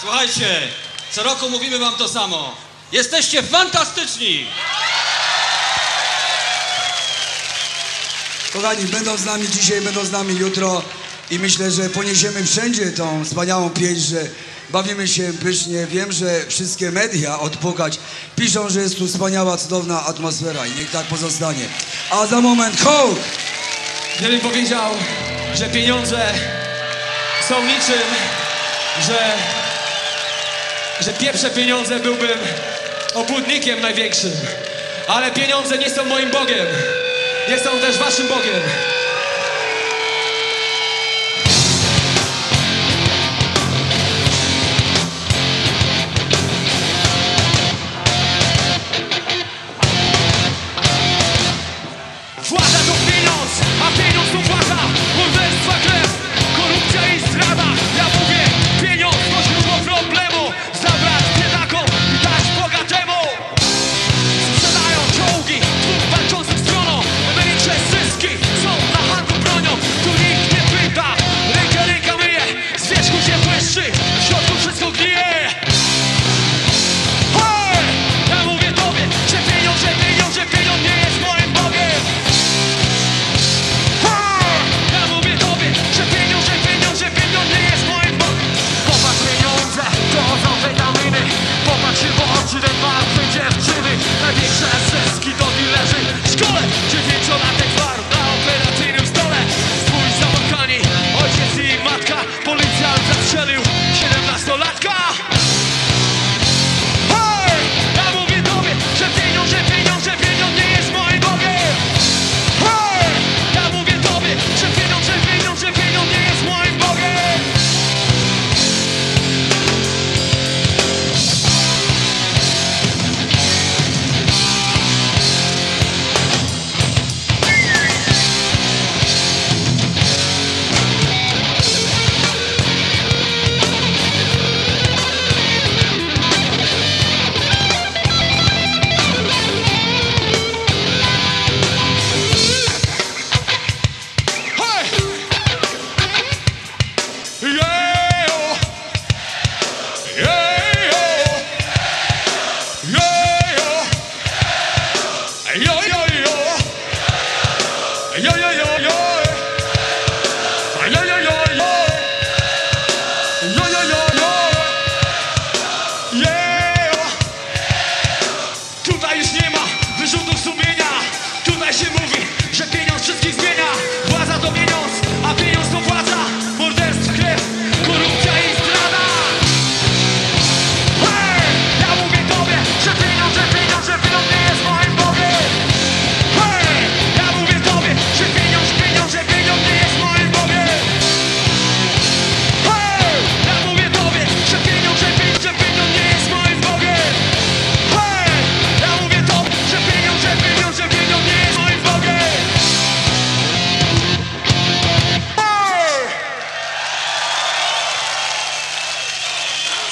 Słuchajcie, co roku mówimy wam to samo. Jesteście fantastyczni! Kochani, będą z nami dzisiaj, będą z nami jutro i myślę, że poniesiemy wszędzie tą wspaniałą pieśń, że bawimy się pysznie. Wiem, że wszystkie media odpukać piszą, że jest tu wspaniała, cudowna atmosfera i niech tak pozostanie. A za moment hołd! Gdybym powiedział, że pieniądze są niczym, że, że pieprze pieniądze byłbym obłudnikiem największym. Ale pieniądze nie są moim Bogiem. Nie są też waszym Bogiem. Władza to pieniądz, a pieniądz to władza Put